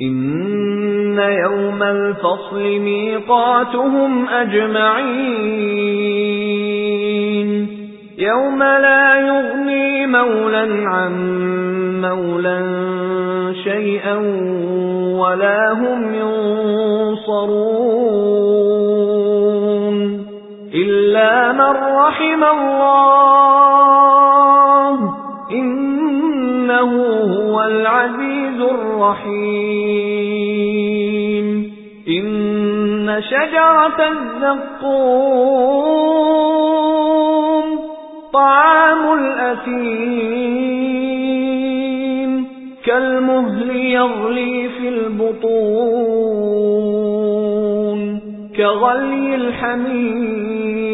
إِنَّ يَوْمَ الْفَصْلِ مِيقَاتُهُمْ أَجْمَعِينَ يَوْمَ لَا يُغْنِي مَوْلًى عَن مَّوْلًى شَيْئًا وَلَا هُمْ يُنصَرُونَ إِلَّا مَن رَّحِمَ اللَّهُ إِنَّهُ هُوَ الْعَزِيزُ الرَّحِيمُ. إِنَّ شَجَرَتَ الزَّقُّومِ طَعَامُ الْأَثِيمِ. كَالْمُهْلِ يَغْلِي فِي الْبُطُونِ كَغَلْيِ الْحَمِيمِ.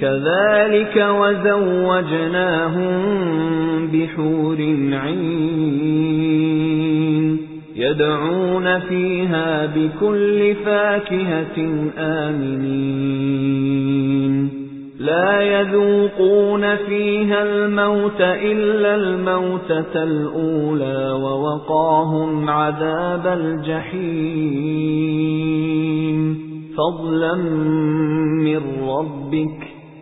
كَذَلِكَ وَزَوَّجْنَاهُم بِحُورٍ عِينٍ يَدْعُونَ فِيهَا بِكُلِّ فَاكِهَةٍ آمِنِينَ. لَا يَذُوقُونَ فِيهَا الْمَوْتَ إِلَّا الْمَوْتَةَ الْأُولَى وَوَقَاهُمْ عَذَابَ الْجَحِيمِ. فَضْلًا مِّن رَّبِّكَ